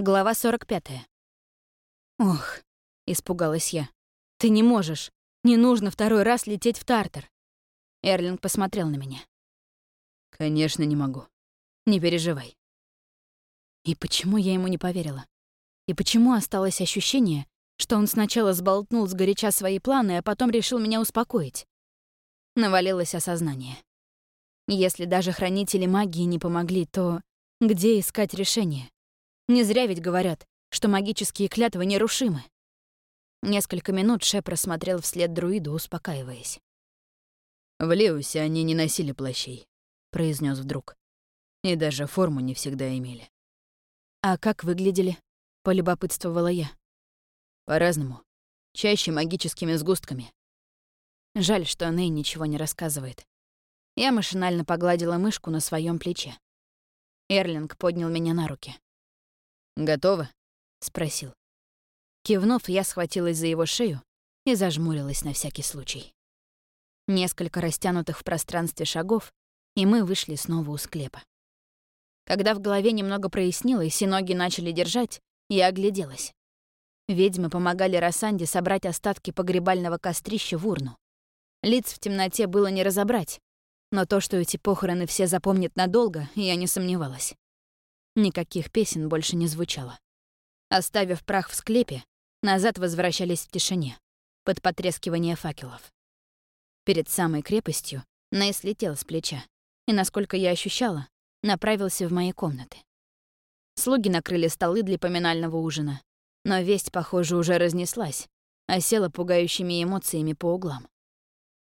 Глава 45. «Ох», — испугалась я, — «ты не можешь. Не нужно второй раз лететь в Тартар». Эрлинг посмотрел на меня. «Конечно, не могу. Не переживай». И почему я ему не поверила? И почему осталось ощущение, что он сначала сболтнул с горяча свои планы, а потом решил меня успокоить? Навалилось осознание. Если даже хранители магии не помогли, то где искать решение? Не зря ведь говорят, что магические клятвы нерушимы. Несколько минут Шеп рассмотрел вслед друиду, успокаиваясь. «В Леусе они не носили плащей», — произнес вдруг. «И даже форму не всегда имели». «А как выглядели?» — полюбопытствовала я. «По-разному. Чаще магическими сгустками». Жаль, что Ней ничего не рассказывает. Я машинально погладила мышку на своем плече. Эрлинг поднял меня на руки. «Готово?» — спросил. Кивнув, я схватилась за его шею и зажмурилась на всякий случай. Несколько растянутых в пространстве шагов, и мы вышли снова у склепа. Когда в голове немного прояснилось и ноги начали держать, я огляделась. Ведьмы помогали Рассанде собрать остатки погребального кострища в урну. Лиц в темноте было не разобрать, но то, что эти похороны все запомнят надолго, я не сомневалась. Никаких песен больше не звучало. Оставив прах в склепе, назад возвращались в тишине, под потрескивание факелов. Перед самой крепостью Нейс летел с плеча и, насколько я ощущала, направился в мои комнаты. Слуги накрыли столы для поминального ужина, но весть, похоже, уже разнеслась, осела пугающими эмоциями по углам.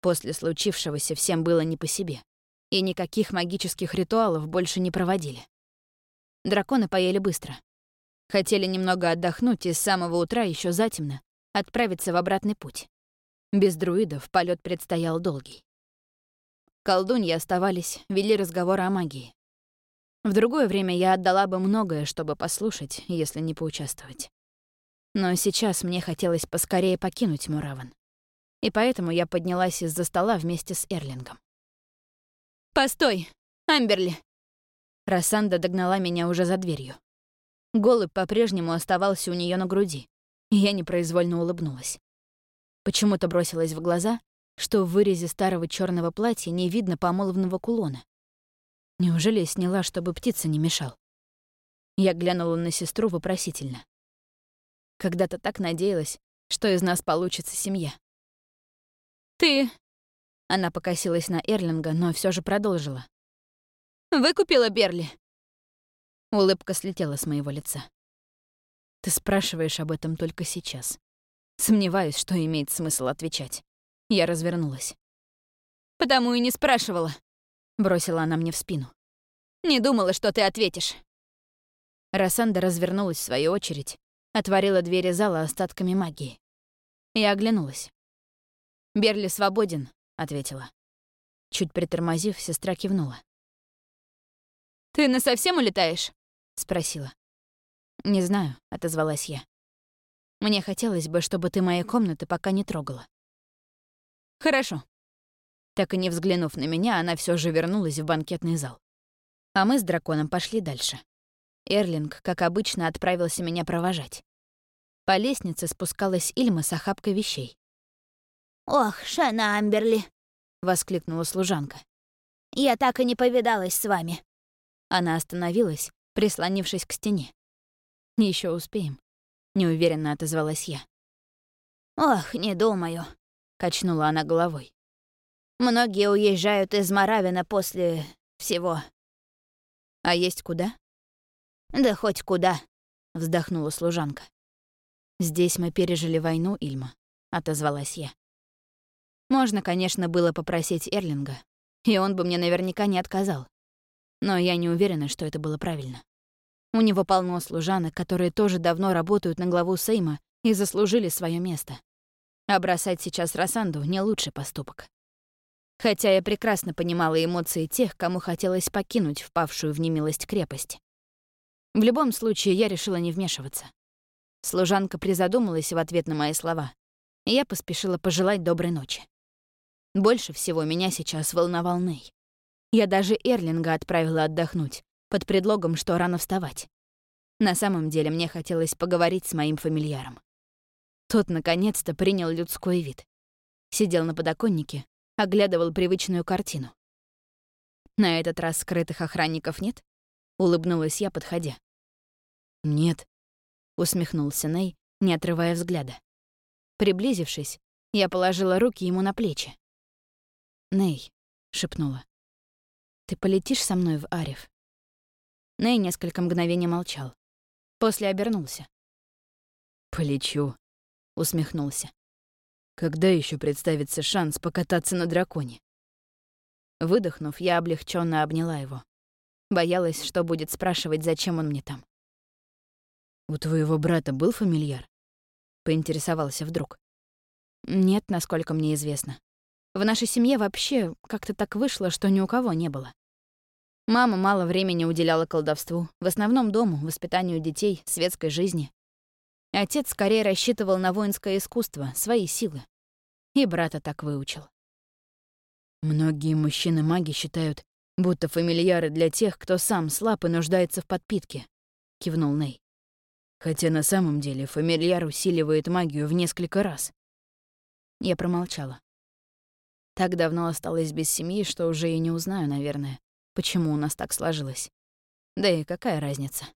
После случившегося всем было не по себе, и никаких магических ритуалов больше не проводили. Драконы поели быстро. Хотели немного отдохнуть и с самого утра еще затемно отправиться в обратный путь. Без друидов полет предстоял долгий. Колдуньи оставались, вели разговоры о магии. В другое время я отдала бы многое, чтобы послушать, если не поучаствовать. Но сейчас мне хотелось поскорее покинуть Мураван. И поэтому я поднялась из-за стола вместе с Эрлингом. «Постой, Амберли!» Рассанда догнала меня уже за дверью. Голубь по-прежнему оставался у нее на груди, и я непроизвольно улыбнулась. Почему-то бросилась в глаза, что в вырезе старого черного платья не видно помолвного кулона. Неужели я сняла, чтобы птица не мешал? Я глянула на сестру вопросительно. Когда-то так надеялась, что из нас получится семья. «Ты...» Она покосилась на Эрлинга, но все же продолжила. Выкупила Берли?» Улыбка слетела с моего лица. «Ты спрашиваешь об этом только сейчас. Сомневаюсь, что имеет смысл отвечать. Я развернулась. «Потому и не спрашивала», — бросила она мне в спину. «Не думала, что ты ответишь». Рассанда развернулась в свою очередь, отворила двери зала остатками магии. Я оглянулась. «Берли свободен», — ответила. Чуть притормозив, сестра кивнула. «Ты насовсем улетаешь?» — спросила. «Не знаю», — отозвалась я. «Мне хотелось бы, чтобы ты мои комнаты пока не трогала». «Хорошо». Так и не взглянув на меня, она все же вернулась в банкетный зал. А мы с драконом пошли дальше. Эрлинг, как обычно, отправился меня провожать. По лестнице спускалась Ильма с охапкой вещей. «Ох, Шана Амберли!» — воскликнула служанка. «Я так и не повидалась с вами. Она остановилась, прислонившись к стене. Еще успеем», — неуверенно отозвалась я. «Ох, не думаю», — качнула она головой. «Многие уезжают из Моравина после всего». «А есть куда?» «Да хоть куда», — вздохнула служанка. «Здесь мы пережили войну, Ильма», — отозвалась я. Можно, конечно, было попросить Эрлинга, и он бы мне наверняка не отказал. Но я не уверена, что это было правильно. У него полно служанок, которые тоже давно работают на главу Сейма и заслужили свое место. А бросать сейчас Рассанду — не лучший поступок. Хотя я прекрасно понимала эмоции тех, кому хотелось покинуть впавшую в немилость крепость. В любом случае, я решила не вмешиваться. Служанка призадумалась в ответ на мои слова, и я поспешила пожелать доброй ночи. Больше всего меня сейчас волновал Ней. Я даже Эрлинга отправила отдохнуть, под предлогом, что рано вставать. На самом деле мне хотелось поговорить с моим фамильяром. Тот наконец-то принял людской вид. Сидел на подоконнике, оглядывал привычную картину. На этот раз скрытых охранников нет? Улыбнулась я, подходя. Нет, усмехнулся Ней, не отрывая взгляда. Приблизившись, я положила руки ему на плечи. «Ней», — шепнула, — «ты полетишь со мной в Арев?» Ней несколько мгновений молчал. После обернулся. «Полечу», — усмехнулся. «Когда еще представится шанс покататься на драконе?» Выдохнув, я облегченно обняла его. Боялась, что будет спрашивать, зачем он мне там. «У твоего брата был фамильяр?» — поинтересовался вдруг. «Нет, насколько мне известно. В нашей семье вообще как-то так вышло, что ни у кого не было. Мама мало времени уделяла колдовству, в основном дому, воспитанию детей, светской жизни. Отец скорее рассчитывал на воинское искусство, свои силы. И брата так выучил. Многие мужчины-маги считают, будто фамильяры для тех, кто сам слаб и нуждается в подпитке, — кивнул Ней. Хотя на самом деле фамильяр усиливает магию в несколько раз. Я промолчала. Так давно осталась без семьи, что уже и не узнаю, наверное, почему у нас так сложилось. Да и какая разница?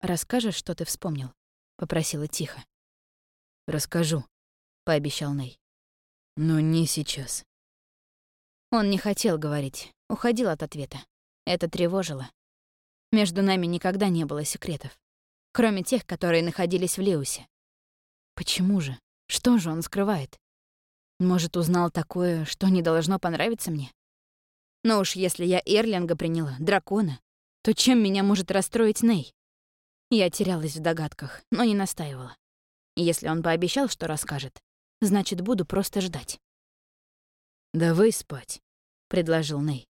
«Расскажешь, что ты вспомнил?» — попросила тихо. «Расскажу», — пообещал Ней. «Но не сейчас». Он не хотел говорить, уходил от ответа. Это тревожило. Между нами никогда не было секретов кроме тех, которые находились в Леусе. Почему же? Что же он скрывает? Может, узнал такое, что не должно понравиться мне? Но уж если я Эрлинга приняла, дракона, то чем меня может расстроить Ней? Я терялась в догадках, но не настаивала. Если он пообещал, что расскажет, значит, буду просто ждать. «Давай спать», — предложил Ней.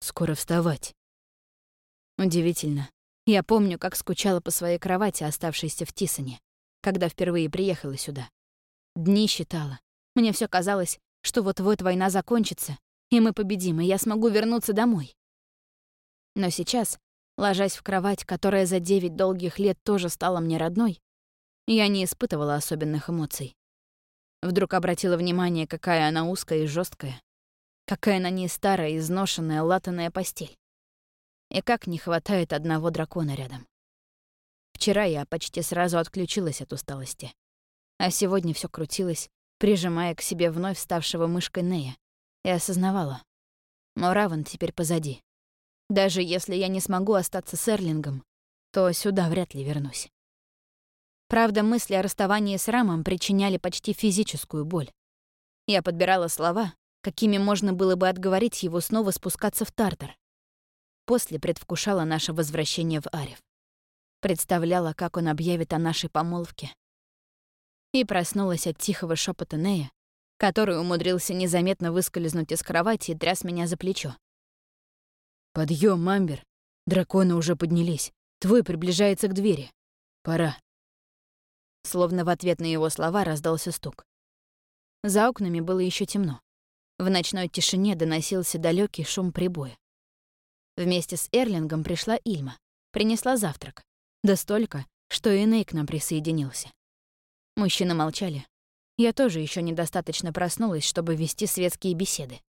«Скоро вставать». Удивительно, я помню, как скучала по своей кровати, оставшейся в Тисоне, когда впервые приехала сюда. Дни считала. Мне все казалось, что вот-вот война закончится, и мы победим, и я смогу вернуться домой. Но сейчас, ложась в кровать, которая за девять долгих лет тоже стала мне родной, я не испытывала особенных эмоций. Вдруг обратила внимание, какая она узкая и жесткая, какая на ней старая, изношенная, латаная постель. И как не хватает одного дракона рядом. Вчера я почти сразу отключилась от усталости. А сегодня все крутилось, прижимая к себе вновь ставшего мышкой Нея, и осознавала. Мораван теперь позади. Даже если я не смогу остаться с Эрлингом, то сюда вряд ли вернусь. Правда, мысли о расставании с Рамом причиняли почти физическую боль. Я подбирала слова, какими можно было бы отговорить его снова спускаться в Тартар после предвкушала наше возвращение в Арев. Представляла, как он объявит о нашей помолвке. И проснулась от тихого шепота Нея, который умудрился незаметно выскользнуть из кровати и тряс меня за плечо. «Подъем, Мамбер! Драконы уже поднялись. Твой приближается к двери. Пора». Словно в ответ на его слова раздался стук. За окнами было еще темно. В ночной тишине доносился далекий шум прибоя. Вместе с Эрлингом пришла Ильма. Принесла завтрак. Да столько, что и Ней к нам присоединился. Мужчины молчали. Я тоже еще недостаточно проснулась, чтобы вести светские беседы.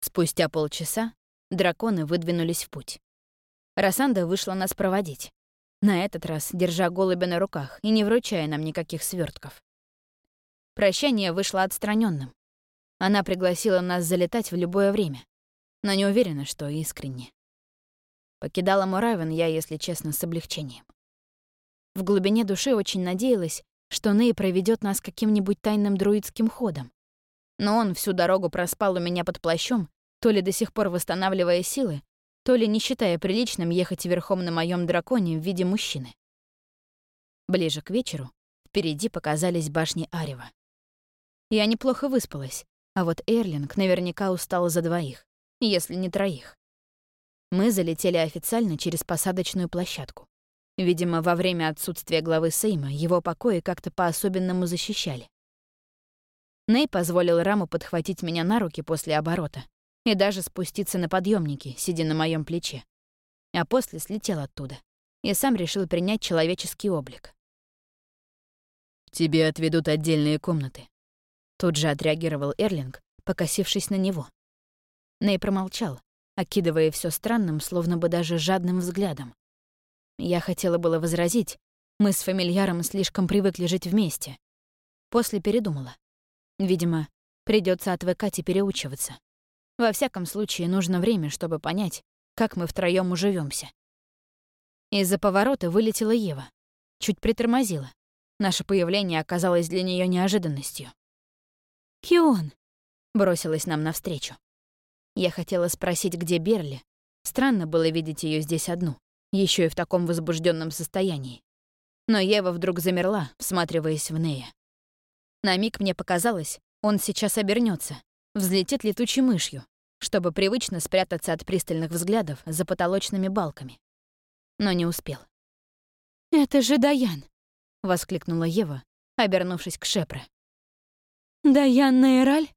Спустя полчаса драконы выдвинулись в путь. Рассанда вышла нас проводить. На этот раз держа голубя на руках и не вручая нам никаких свертков. Прощание вышло отстраненным. Она пригласила нас залетать в любое время но не уверена, что искренне. Покидала Муравин я, если честно, с облегчением. В глубине души очень надеялась, что Ней проведет нас каким-нибудь тайным друидским ходом. Но он всю дорогу проспал у меня под плащом, то ли до сих пор восстанавливая силы, то ли не считая приличным ехать верхом на моем драконе в виде мужчины. Ближе к вечеру впереди показались башни Арева. Я неплохо выспалась, а вот Эрлинг наверняка устал за двоих если не троих. Мы залетели официально через посадочную площадку. Видимо, во время отсутствия главы Сейма его покои как-то по-особенному защищали. Ней позволил Раму подхватить меня на руки после оборота и даже спуститься на подъемники, сидя на моем плече. А после слетел оттуда, и сам решил принять человеческий облик. «Тебе отведут отдельные комнаты», — тут же отреагировал Эрлинг, покосившись на него. Ней промолчал, окидывая все странным, словно бы даже жадным взглядом. Я хотела было возразить, мы с фамильяром слишком привыкли жить вместе. После передумала. Видимо, придется отвыкать и переучиваться. Во всяком случае, нужно время, чтобы понять, как мы втроём уживемся. Из-за поворота вылетела Ева. Чуть притормозила. Наше появление оказалось для нее неожиданностью. «Кион!» — бросилась нам навстречу. Я хотела спросить, где Берли. Странно было видеть ее здесь одну, еще и в таком возбужденном состоянии. Но Ева вдруг замерла, всматриваясь в Нея. На миг мне показалось, он сейчас обернется, взлетит летучей мышью, чтобы привычно спрятаться от пристальных взглядов за потолочными балками. Но не успел. «Это же Даян!» — воскликнула Ева, обернувшись к Шепре. «Даян Нейраль?»